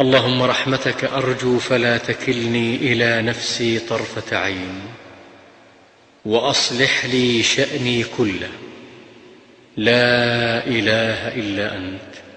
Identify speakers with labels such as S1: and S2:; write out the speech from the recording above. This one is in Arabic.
S1: اللهم رحمتك أرجو فلا تكلني إلى نفسي طرفة عين وأصلح لي شأني كله. لا إله إلا أنت.